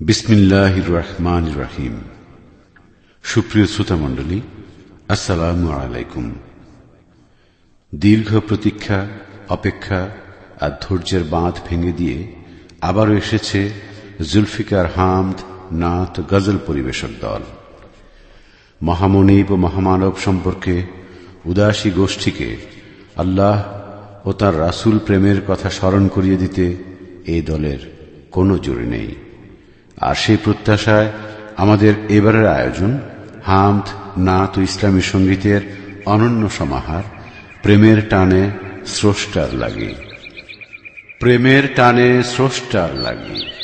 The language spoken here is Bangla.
বিসমিল্লাহ রহমান রাহিম সুপ্রিয় শ্রোতামণ্ডলী, আসসালাম আলাইকুম। দীর্ঘ প্রতীক্ষা, অপেক্ষা আর ধৈর্যের বাঁধ ভেঙে দিয়ে আবারও এসেছে জুলফিকার হামদ নাথ গজল পরিবেশক দল। মহামনিব ও মহামানব সম্পর্কে উদাসী গোষ্ঠীকে আল্লাহ ও তার রাসুল প্রেমের কথা স্মরণ করিয়ে দিতে এই দলের কোনো জোরে নেই। আর সেই প্রত্যাশায় আমাদের এবারের আয়োজন, হামদ, নাত ইসলামী সঙ্গীতের অনন্য সমাহার, প্রেমের টানে স্রষ্টার লাগে। প্রেমের টানে স্রষ্টার লাগে।